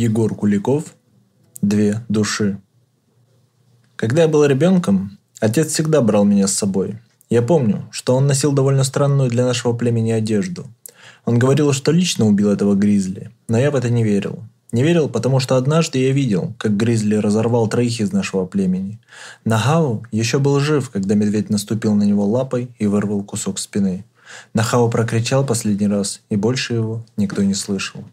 Егор Куликов «Две души». Когда я был ребенком, отец всегда брал меня с собой. Я помню, что он носил довольно странную для нашего племени одежду. Он говорил, что лично убил этого гризли, но я в это не верил. Не верил, потому что однажды я видел, как гризли разорвал троих из нашего племени. Нахау еще был жив, когда медведь наступил на него лапой и вырвал кусок спины. Нахау прокричал последний раз, и больше его никто не слышал.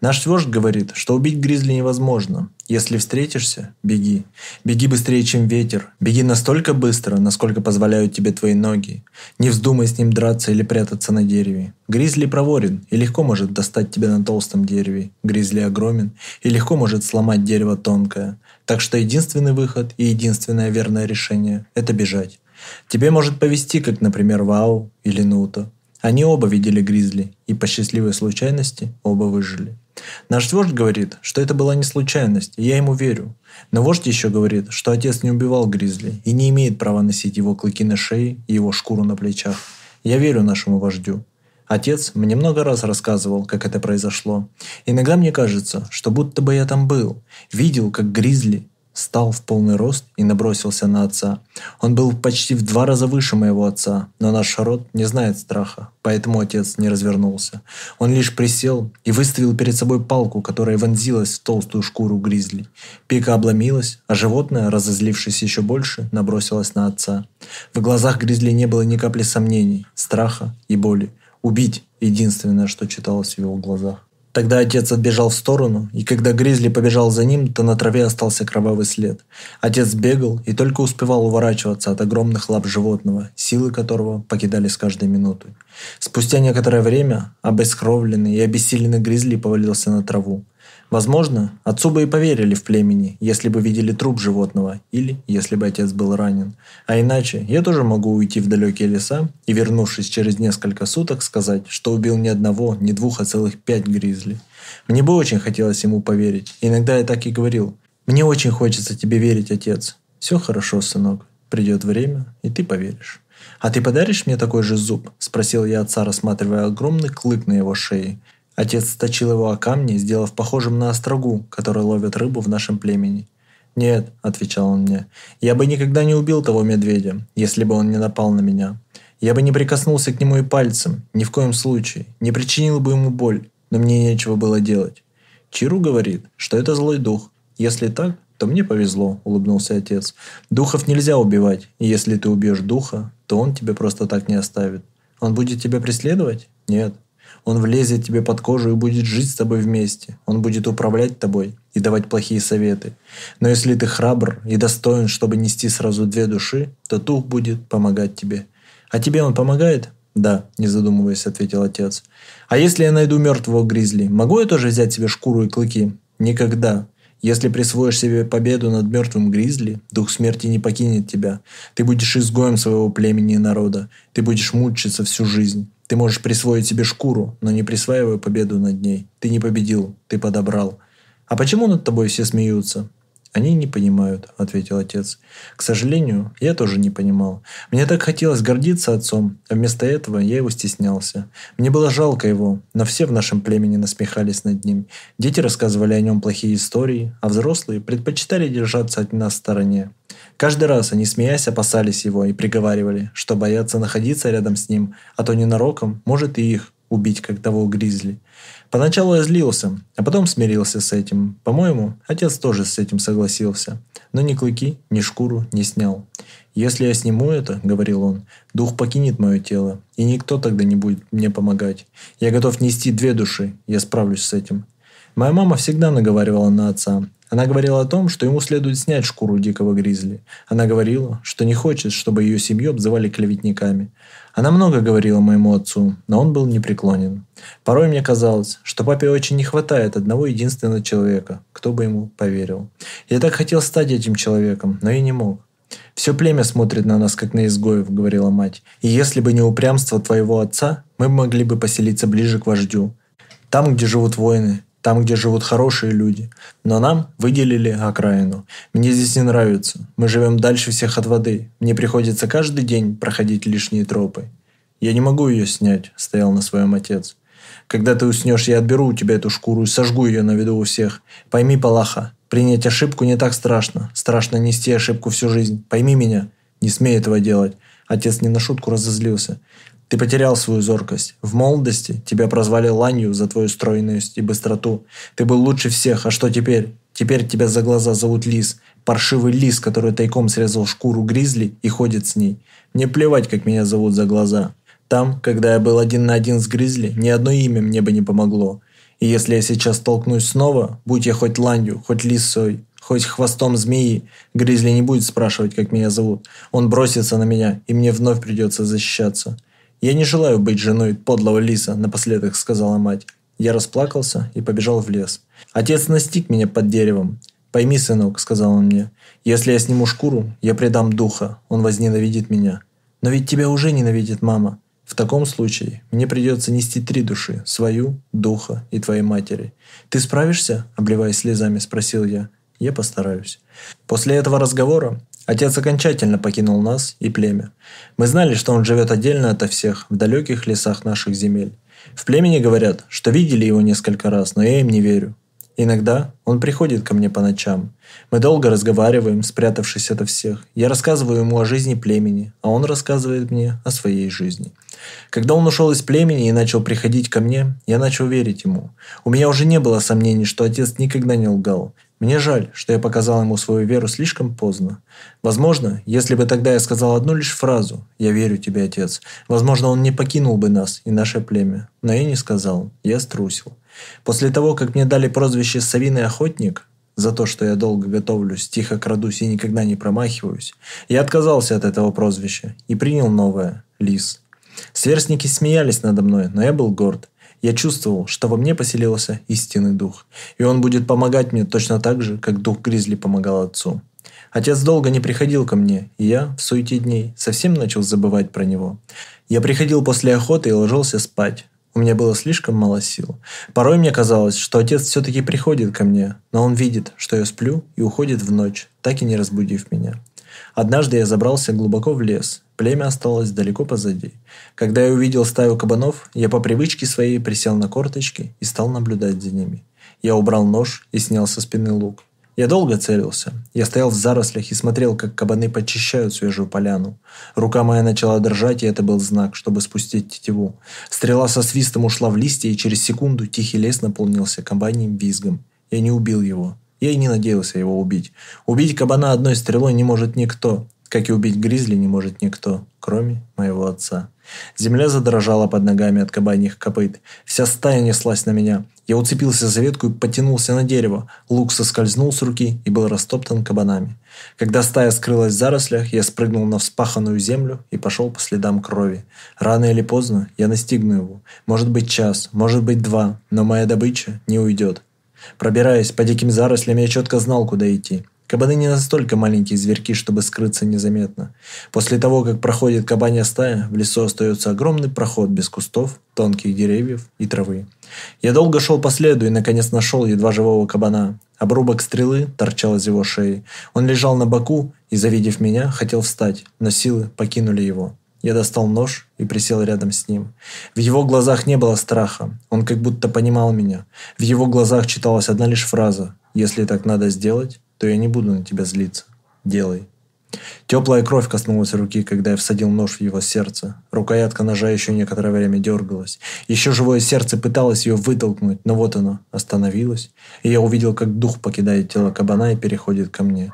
Наш вождь говорит, что убить гризли невозможно. Если встретишься, беги. Беги быстрее, чем ветер. Беги настолько быстро, насколько позволяют тебе твои ноги. Не вздумай с ним драться или прятаться на дереве. Гризли проворен и легко может достать тебя на толстом дереве. Гризли огромен и легко может сломать дерево тонкое. Так что единственный выход и единственное верное решение – это бежать. Тебе может повести, как, например, Вау или Нута. Они оба видели Гризли, и по счастливой случайности оба выжили. Наш вождь говорит, что это была не случайность, и я ему верю. Но вождь еще говорит, что отец не убивал Гризли и не имеет права носить его клыки на шее и его шкуру на плечах. Я верю нашему вождю. Отец мне много раз рассказывал, как это произошло. Иногда мне кажется, что будто бы я там был, видел, как Гризли стал в полный рост и набросился на отца. Он был почти в два раза выше моего отца, но наш род не знает страха, поэтому отец не развернулся. Он лишь присел и выставил перед собой палку, которая вонзилась в толстую шкуру гризли. Пика обломилась, а животное, разозлившись еще больше, набросилось на отца. В глазах гризли не было ни капли сомнений, страха и боли. Убить – единственное, что читалось в его глазах. Тогда отец отбежал в сторону, и когда Гризли побежал за ним, то на траве остался кровавый след. Отец бегал и только успевал уворачиваться от огромных лап животного, силы которого покидали с каждой минутой. Спустя некоторое время обескровленный и обессиленный Гризли повалился на траву. Возможно, отцу бы и поверили в племени, если бы видели труп животного, или если бы отец был ранен. А иначе, я тоже могу уйти в далекие леса и, вернувшись через несколько суток, сказать, что убил не одного, не двух, а целых пять гризли. Мне бы очень хотелось ему поверить. Иногда я так и говорил. «Мне очень хочется тебе верить, отец». «Все хорошо, сынок. Придет время, и ты поверишь». «А ты подаришь мне такой же зуб?» – спросил я отца, рассматривая огромный клык на его шее. Отец сточил его о камни, сделав похожим на острогу, которой ловят рыбу в нашем племени. «Нет», — отвечал он мне, — «я бы никогда не убил того медведя, если бы он не напал на меня. Я бы не прикоснулся к нему и пальцем, ни в коем случае, не причинил бы ему боль, но мне нечего было делать. Чиру говорит, что это злой дух. Если так, то мне повезло», — улыбнулся отец. «Духов нельзя убивать, и если ты убьешь духа, то он тебя просто так не оставит. Он будет тебя преследовать? Нет. Он влезет тебе под кожу и будет жить с тобой вместе. Он будет управлять тобой и давать плохие советы. Но если ты храбр и достоин, чтобы нести сразу две души, то дух будет помогать тебе. А тебе он помогает? «Да», – не задумываясь, ответил отец. «А если я найду мертвого гризли, могу я тоже взять себе шкуру и клыки?» «Никогда. Если присвоишь себе победу над мертвым гризли, дух смерти не покинет тебя. Ты будешь изгоем своего племени и народа. Ты будешь мучиться всю жизнь. Ты можешь присвоить себе шкуру, но не присваивая победу над ней. Ты не победил, ты подобрал. А почему над тобой все смеются? «Они не понимают», – ответил отец. «К сожалению, я тоже не понимал. Мне так хотелось гордиться отцом, а вместо этого я его стеснялся. Мне было жалко его, но все в нашем племени насмехались над ним. Дети рассказывали о нем плохие истории, а взрослые предпочитали держаться от нас в стороне. Каждый раз они, смеясь, опасались его и приговаривали, что боятся находиться рядом с ним, а то ненароком может и их убить, как того гризли. Поначалу я злился, а потом смирился с этим. По-моему, отец тоже с этим согласился. Но ни клыки, ни шкуру не снял. «Если я сниму это, — говорил он, — дух покинет мое тело, и никто тогда не будет мне помогать. Я готов нести две души, я справлюсь с этим. Моя мама всегда наговаривала на отца. Она говорила о том, что ему следует снять шкуру дикого гризли. Она говорила, что не хочет, чтобы ее семью обзывали клеветниками. Она много говорила моему отцу, но он был непреклонен. Порой мне казалось, что папе очень не хватает одного единственного человека, кто бы ему поверил. Я так хотел стать этим человеком, но и не мог. «Все племя смотрит на нас, как на изгоев», — говорила мать. «И если бы не упрямство твоего отца, мы могли бы поселиться ближе к вождю. Там, где живут воины, там, где живут хорошие люди. Но нам выделили окраину. Мне здесь не нравится. Мы живем дальше всех от воды. Мне приходится каждый день проходить лишние тропы. Я не могу ее снять, стоял на своем отец. Когда ты уснешь, я отберу у тебя эту шкуру и сожгу ее на виду у всех. Пойми, Палаха, принять ошибку не так страшно. Страшно нести ошибку всю жизнь. Пойми меня. Не смей этого делать. Отец не на шутку разозлился. Ты потерял свою зоркость. В молодости тебя прозвали ланью за твою стройность и быстроту. Ты был лучше всех, а что теперь? Теперь тебя за глаза зовут Лис. Паршивый лис, который тайком срезал шкуру гризли и ходит с ней. Мне плевать, как меня зовут за глаза. Там, когда я был один на один с гризли, ни одно имя мне бы не помогло. И если я сейчас столкнусь снова, будь я хоть ланью, хоть лисой, хоть хвостом змеи, гризли не будет спрашивать, как меня зовут. Он бросится на меня, и мне вновь придется защищаться. «Я не желаю быть женой подлого лиса», – напоследок сказала мать. Я расплакался и побежал в лес. Отец настиг меня под деревом. «Пойми, сынок», – сказал он мне, – «если я сниму шкуру, я предам духа, он возненавидит меня». «Но ведь тебя уже ненавидит мама», в таком случае мне придется нести три души – свою, духа и твоей матери. Ты справишься?» – обливаясь слезами, спросил я. «Я постараюсь». После этого разговора Отец окончательно покинул нас и племя. Мы знали, что он живет отдельно ото всех, в далеких лесах наших земель. В племени говорят, что видели его несколько раз, но я им не верю. Иногда он приходит ко мне по ночам. Мы долго разговариваем, спрятавшись ото всех. Я рассказываю ему о жизни племени, а он рассказывает мне о своей жизни. Когда он ушел из племени и начал приходить ко мне, я начал верить ему. У меня уже не было сомнений, что отец никогда не лгал. Мне жаль, что я показал ему свою веру слишком поздно. Возможно, если бы тогда я сказал одну лишь фразу «Я верю тебе, отец», возможно, он не покинул бы нас и наше племя. Но я не сказал, я струсил. После того, как мне дали прозвище «Совиный охотник», за то, что я долго готовлюсь, тихо крадусь и никогда не промахиваюсь, я отказался от этого прозвища и принял новое – Лис. Сверстники смеялись надо мной, но я был горд. Я чувствовал, что во мне поселился истинный дух, и он будет помогать мне точно так же, как дух Гризли помогал отцу. Отец долго не приходил ко мне, и я, в суете дней, совсем начал забывать про него. Я приходил после охоты и ложился спать. У меня было слишком мало сил. Порой мне казалось, что отец все-таки приходит ко мне, но он видит, что я сплю и уходит в ночь, так и не разбудив меня. Однажды я забрался глубоко в лес. Племя осталось далеко позади. Когда я увидел стаю кабанов, я по привычке своей присел на корточки и стал наблюдать за ними. Я убрал нож и снял со спины лук. Я долго целился. Я стоял в зарослях и смотрел, как кабаны почищают свежую поляну. Рука моя начала дрожать, и это был знак, чтобы спустить тетиву. Стрела со свистом ушла в листья, и через секунду тихий лес наполнился компанием визгом. Я не убил его. Я и не надеялся его убить. Убить кабана одной стрелой не может никто, как и убить гризли не может никто, кроме моего отца. Земля задрожала под ногами от кабаньих копыт. Вся стая неслась на меня. Я уцепился за ветку и потянулся на дерево. Лук соскользнул с руки и был растоптан кабанами. Когда стая скрылась в зарослях, я спрыгнул на вспаханную землю и пошел по следам крови. Рано или поздно я настигну его. Может быть час, может быть два, но моя добыча не уйдет. Пробираясь по диким зарослям, я четко знал, куда идти. Кабаны не настолько маленькие зверьки, чтобы скрыться незаметно. После того, как проходит кабанья стая, в лесу остается огромный проход без кустов, тонких деревьев и травы. Я долго шел по следу и, наконец, нашел едва живого кабана. Обрубок стрелы торчал из его шеи. Он лежал на боку и, завидев меня, хотел встать, но силы покинули его. Я достал нож и присел рядом с ним. В его глазах не было страха. Он как будто понимал меня. В его глазах читалась одна лишь фраза. «Если так надо сделать, то я не буду на тебя злиться. Делай». Теплая кровь коснулась руки, когда я всадил нож в его сердце. Рукоятка ножа еще некоторое время дергалась. Еще живое сердце пыталось ее вытолкнуть, но вот оно остановилось, и я увидел, как дух покидает тело кабана и переходит ко мне.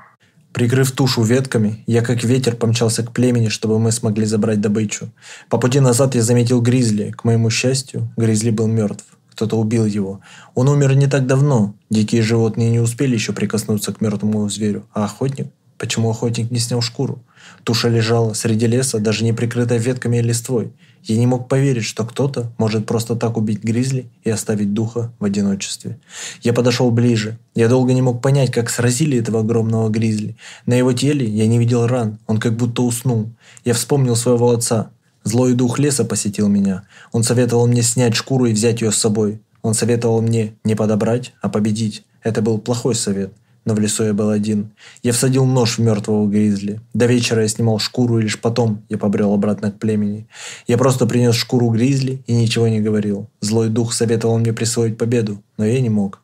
Прикрыв тушу ветками, я как ветер помчался к племени, чтобы мы смогли забрать добычу. По пути назад я заметил Гризли. К моему счастью, Гризли был мертв. Кто-то убил его. Он умер не так давно. Дикие животные не успели еще прикоснуться к мертвому зверю. А охотник? Почему охотник не снял шкуру? Туша лежала среди леса, даже не прикрытая ветками и листвой. Я не мог поверить, что кто-то может просто так убить Гризли и оставить духа в одиночестве. Я подошел ближе. Я долго не мог понять, как сразили этого огромного Гризли. На его теле я не видел ран, он как будто уснул. Я вспомнил своего отца. Злой дух леса посетил меня. Он советовал мне снять шкуру и взять ее с собой. Он советовал мне не подобрать, а победить. Это был плохой совет но в лесу я был один. Я всадил нож в мертвого гризли. До вечера я снимал шкуру, и лишь потом я побрел обратно к племени. Я просто принес шкуру гризли и ничего не говорил. Злой дух советовал мне присвоить победу, но я не мог.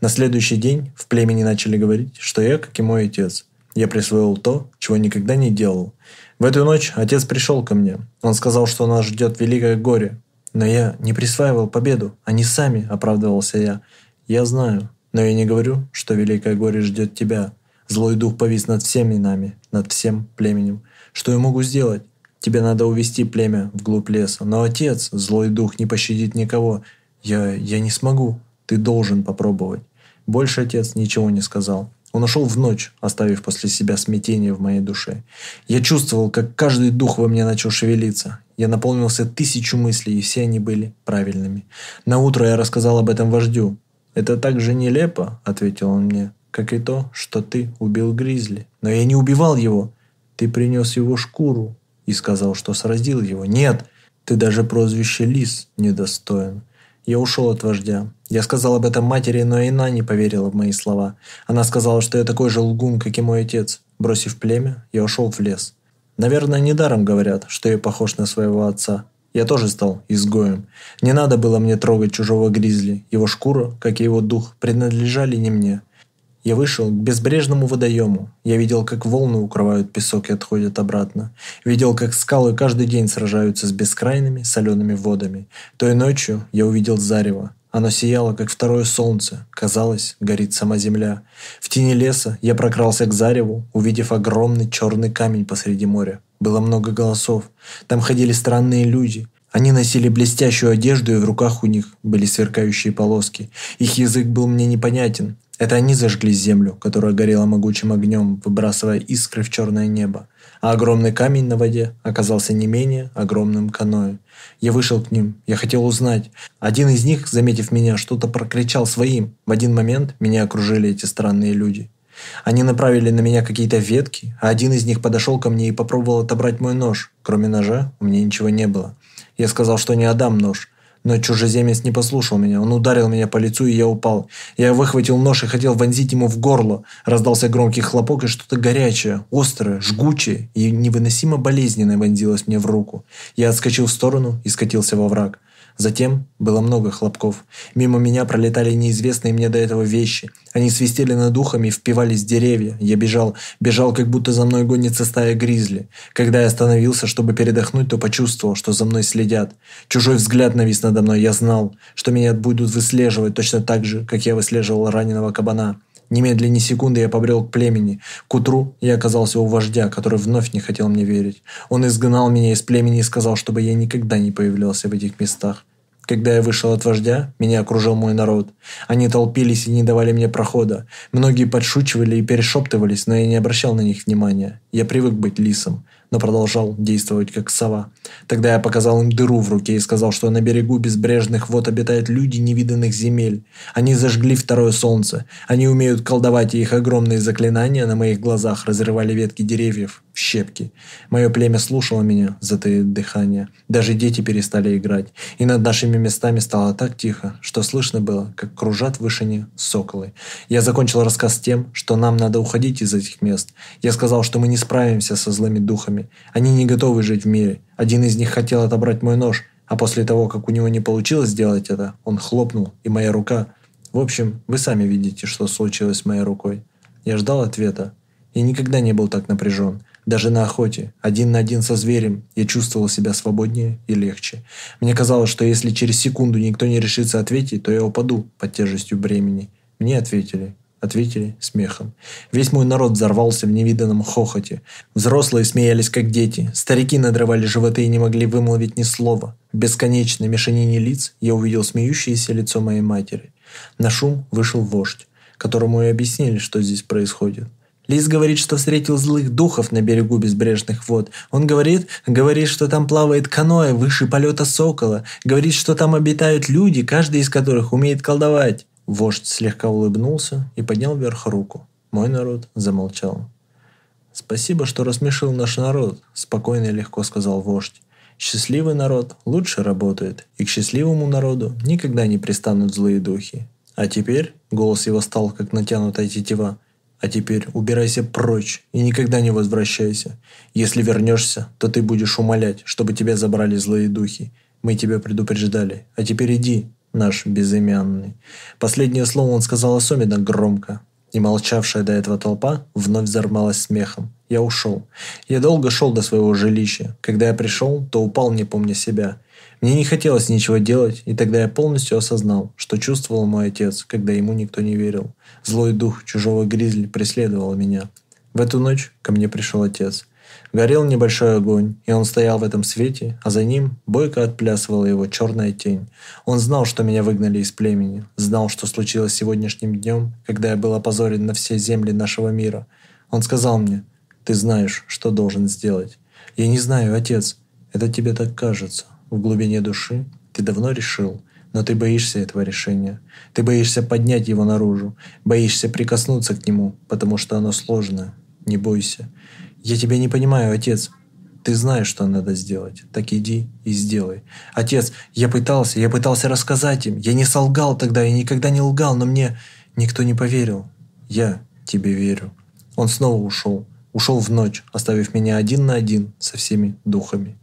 На следующий день в племени начали говорить, что я, как и мой отец, я присвоил то, чего никогда не делал. В эту ночь отец пришел ко мне. Он сказал, что нас ждет великое горе. Но я не присваивал победу. Они сами, оправдывался я. Я знаю, но я не говорю, что великое горе ждет тебя. Злой дух повис над всеми нами, над всем племенем. Что я могу сделать? Тебе надо увести племя вглубь леса. Но отец, злой дух, не пощадит никого. Я, я не смогу. Ты должен попробовать. Больше отец ничего не сказал. Он ушел в ночь, оставив после себя смятение в моей душе. Я чувствовал, как каждый дух во мне начал шевелиться. Я наполнился тысячу мыслей, и все они были правильными. На утро я рассказал об этом вождю, «Это так же нелепо», — ответил он мне, — «как и то, что ты убил Гризли». «Но я не убивал его. Ты принес его шкуру и сказал, что сразил его». «Нет, ты даже прозвище Лис недостоин». Я ушел от вождя. Я сказал об этом матери, но и она не поверила в мои слова. Она сказала, что я такой же лгун, как и мой отец. Бросив племя, я ушел в лес. Наверное, недаром говорят, что я похож на своего отца. Я тоже стал изгоем. Не надо было мне трогать чужого гризли. Его шкура, как и его дух, принадлежали не мне. Я вышел к безбрежному водоему. Я видел, как волны укрывают песок и отходят обратно. Видел, как скалы каждый день сражаются с бескрайными солеными водами. Той ночью я увидел зарево. Оно сияло, как второе солнце. Казалось, горит сама земля. В тени леса я прокрался к зареву, увидев огромный черный камень посреди моря. Было много голосов. Там ходили странные люди. Они носили блестящую одежду, и в руках у них были сверкающие полоски. Их язык был мне непонятен. Это они зажгли землю, которая горела могучим огнем, выбрасывая искры в черное небо. А огромный камень на воде оказался не менее огромным каноэ. Я вышел к ним, я хотел узнать. Один из них, заметив меня, что-то прокричал своим. В один момент меня окружили эти странные люди. Они направили на меня какие-то ветки, а один из них подошел ко мне и попробовал отобрать мой нож. Кроме ножа у меня ничего не было. Я сказал, что не отдам нож. Но чужеземец не послушал меня. Он ударил меня по лицу, и я упал. Я выхватил нож и хотел вонзить ему в горло. Раздался громкий хлопок, и что-то горячее, острое, жгучее и невыносимо болезненное вонзилось мне в руку. Я отскочил в сторону и скатился во враг. Затем было много хлопков. Мимо меня пролетали неизвестные мне до этого вещи. Они свистели над ухами, впивались в деревья. Я бежал, бежал, как будто за мной гонится стая гризли. Когда я остановился, чтобы передохнуть, то почувствовал, что за мной следят. Чужой взгляд навис надо мной. Я знал, что меня будут выслеживать точно так же, как я выслеживал раненого кабана. Немедленно секунды я побрел к племени. К утру я оказался у вождя, который вновь не хотел мне верить. Он изгнал меня из племени и сказал, чтобы я никогда не появлялся в этих местах. Когда я вышел от вождя, меня окружил мой народ. Они толпились и не давали мне прохода. Многие подшучивали и перешептывались, но я не обращал на них внимания. Я привык быть лисом, но продолжал действовать как сова. Тогда я показал им дыру в руке и сказал, что на берегу безбрежных вод обитают люди невиданных земель. Они зажгли второе солнце. Они умеют колдовать, и их огромные заклинания на моих глазах разрывали ветки деревьев щепки. Мое племя слушало меня, затаив дыхание. Даже дети перестали играть. И над нашими местами стало так тихо, что слышно было, как кружат в вышине соколы. Я закончил рассказ тем, что нам надо уходить из этих мест. Я сказал, что мы не справимся со злыми духами. Они не готовы жить в мире. Один из них хотел отобрать мой нож, а после того, как у него не получилось сделать это, он хлопнул, и моя рука... В общем, вы сами видите, что случилось с моей рукой. Я ждал ответа. Я никогда не был так напряжен. Даже на охоте, один на один со зверем, я чувствовал себя свободнее и легче. Мне казалось, что если через секунду никто не решится ответить, то я упаду под тяжестью бремени. Мне ответили. Ответили смехом. Весь мой народ взорвался в невиданном хохоте. Взрослые смеялись, как дети. Старики надрывали животы и не могли вымолвить ни слова. В бесконечной мешанине лиц я увидел смеющееся лицо моей матери. На шум вышел вождь, которому и объяснили, что здесь происходит. Лис говорит, что встретил злых духов на берегу безбрежных вод. Он говорит, говорит, что там плавает каноэ выше полета сокола. Говорит, что там обитают люди, каждый из которых умеет колдовать. Вождь слегка улыбнулся и поднял вверх руку. Мой народ замолчал. «Спасибо, что рассмешил наш народ», – спокойно и легко сказал вождь. «Счастливый народ лучше работает, и к счастливому народу никогда не пристанут злые духи». А теперь, голос его стал как натянутая тетива, а теперь убирайся прочь и никогда не возвращайся. Если вернешься, то ты будешь умолять, чтобы тебя забрали злые духи. Мы тебя предупреждали. А теперь иди, наш безымянный». Последнее слово он сказал особенно громко. И молчавшая до этого толпа вновь взорвалась смехом. Я ушел. Я долго шел до своего жилища. Когда я пришел, то упал, не помня себя – мне не хотелось ничего делать, и тогда я полностью осознал, что чувствовал мой отец, когда ему никто не верил. Злой дух чужого гризли преследовал меня. В эту ночь ко мне пришел отец. Горел небольшой огонь, и он стоял в этом свете, а за ним бойко отплясывала его черная тень. Он знал, что меня выгнали из племени, знал, что случилось сегодняшним днем, когда я был опозорен на все земли нашего мира. Он сказал мне, «Ты знаешь, что должен сделать». «Я не знаю, отец, это тебе так кажется» в глубине души ты давно решил, но ты боишься этого решения. Ты боишься поднять его наружу, боишься прикоснуться к нему, потому что оно сложное. Не бойся. Я тебя не понимаю, отец. Ты знаешь, что надо сделать. Так иди и сделай. Отец, я пытался, я пытался рассказать им. Я не солгал тогда, я никогда не лгал, но мне никто не поверил. Я тебе верю. Он снова ушел. Ушел в ночь, оставив меня один на один со всеми духами.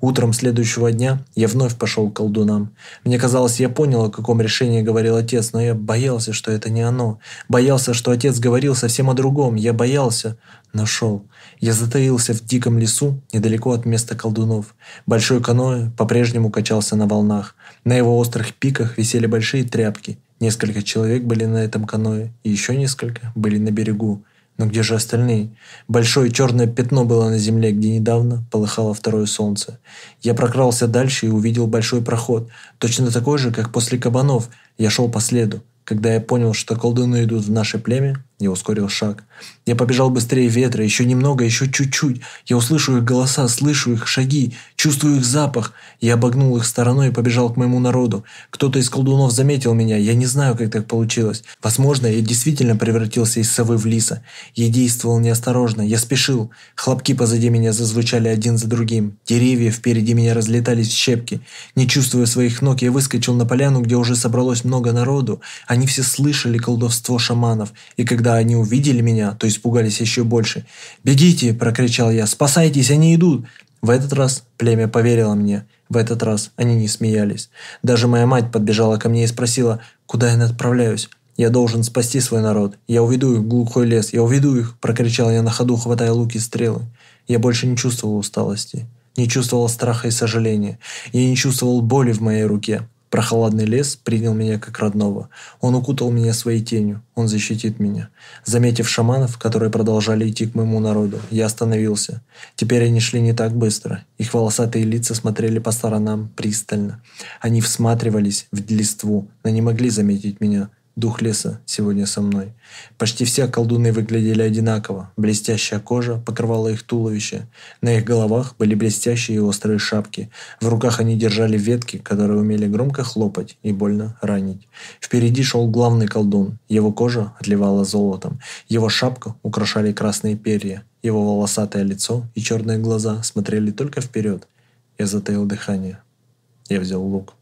Утром следующего дня я вновь пошел к колдунам. Мне казалось, я понял, о каком решении говорил отец, но я боялся, что это не оно. Боялся, что отец говорил совсем о другом. Я боялся, но шел. Я затаился в диком лесу, недалеко от места колдунов. Большой каноэ по-прежнему качался на волнах. На его острых пиках висели большие тряпки. Несколько человек были на этом каное, и еще несколько были на берегу. Но где же остальные? Большое черное пятно было на земле, где недавно полыхало второе солнце. Я прокрался дальше и увидел большой проход, точно такой же, как после кабанов. Я шел по следу. Когда я понял, что колдуны идут в наше племя, я ускорил шаг. Я побежал быстрее ветра, еще немного, еще чуть-чуть. Я услышу их голоса, слышу их шаги, чувствую их запах. Я обогнул их стороной и побежал к моему народу. Кто-то из колдунов заметил меня, я не знаю, как так получилось. Возможно, я действительно превратился из совы в лиса. Я действовал неосторожно, я спешил. Хлопки позади меня зазвучали один за другим. Деревья впереди меня разлетались в щепки. Не чувствуя своих ног, я выскочил на поляну, где уже собралось много народу. Они все слышали колдовство шаманов. И когда когда они увидели меня, то испугались еще больше. «Бегите!» – прокричал я. «Спасайтесь! Они идут!» В этот раз племя поверило мне. В этот раз они не смеялись. Даже моя мать подбежала ко мне и спросила, куда я отправляюсь. «Я должен спасти свой народ. Я уведу их в глухой лес. Я уведу их!» – прокричал я на ходу, хватая луки и стрелы. Я больше не чувствовал усталости, не чувствовал страха и сожаления. Я не чувствовал боли в моей руке. Прохладный лес принял меня как родного. Он укутал меня своей тенью. Он защитит меня. Заметив шаманов, которые продолжали идти к моему народу, я остановился. Теперь они шли не так быстро. Их волосатые лица смотрели по сторонам пристально. Они всматривались в листву, но не могли заметить меня. Дух леса сегодня со мной. Почти все колдуны выглядели одинаково. Блестящая кожа покрывала их туловище. На их головах были блестящие и острые шапки. В руках они держали ветки, которые умели громко хлопать и больно ранить. Впереди шел главный колдун. Его кожа отливала золотом. Его шапку украшали красные перья. Его волосатое лицо и черные глаза смотрели только вперед. Я затаил дыхание. Я взял лук.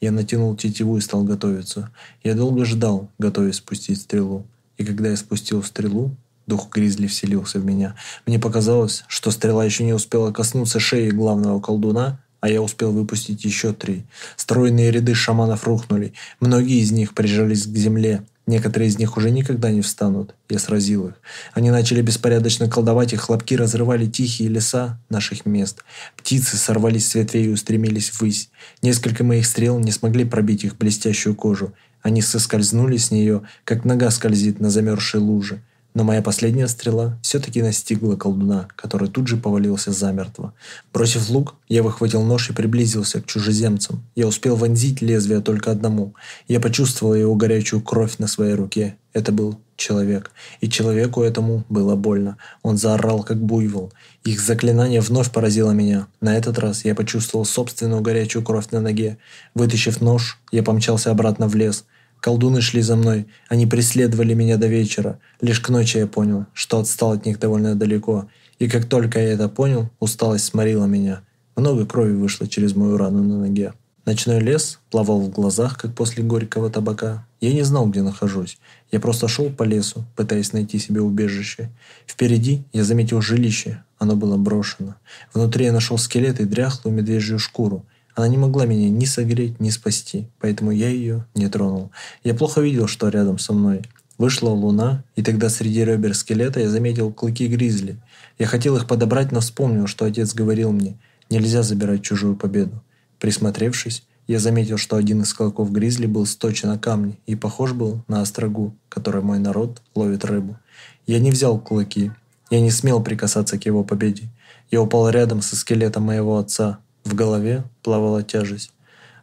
Я натянул тетиву и стал готовиться. Я долго ждал, готовясь спустить стрелу. И когда я спустил стрелу, дух гризли вселился в меня. Мне показалось, что стрела еще не успела коснуться шеи главного колдуна, а я успел выпустить еще три. Стройные ряды шаманов рухнули. Многие из них прижались к земле, Некоторые из них уже никогда не встанут. Я сразил их. Они начали беспорядочно колдовать, их хлопки разрывали тихие леса наших мест. Птицы сорвались с ветвей и устремились ввысь. Несколько моих стрел не смогли пробить их блестящую кожу. Они соскользнули с нее, как нога скользит на замерзшей луже. Но моя последняя стрела все-таки настигла колдуна, который тут же повалился замертво. Бросив лук, я выхватил нож и приблизился к чужеземцам. Я успел вонзить лезвие только одному. Я почувствовал его горячую кровь на своей руке. Это был человек. И человеку этому было больно. Он заорал, как буйвол. Их заклинание вновь поразило меня. На этот раз я почувствовал собственную горячую кровь на ноге. Вытащив нож, я помчался обратно в лес – Колдуны шли за мной, они преследовали меня до вечера. Лишь к ночи я понял, что отстал от них довольно далеко. И как только я это понял, усталость сморила меня. Много крови вышло через мою рану на ноге. Ночной лес плавал в глазах, как после горького табака. Я не знал, где нахожусь. Я просто шел по лесу, пытаясь найти себе убежище. Впереди я заметил жилище. Оно было брошено. Внутри я нашел скелет и дряхлую медвежью шкуру – она не могла меня ни согреть, ни спасти, поэтому я ее не тронул. Я плохо видел, что рядом со мной. Вышла луна, и тогда среди ребер скелета я заметил клыки гризли. Я хотел их подобрать, но вспомнил, что отец говорил мне, нельзя забирать чужую победу. Присмотревшись, я заметил, что один из клыков гризли был сточен на камне и похож был на острогу, которой мой народ ловит рыбу. Я не взял клыки, я не смел прикасаться к его победе. Я упал рядом со скелетом моего отца, в голове плавала тяжесть.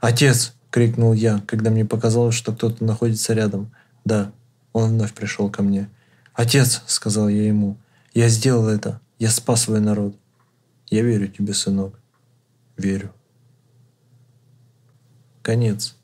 «Отец!» — крикнул я, когда мне показалось, что кто-то находится рядом. «Да». Он вновь пришел ко мне. «Отец!» — сказал я ему. «Я сделал это. Я спас свой народ». «Я верю тебе, сынок». «Верю». Конец.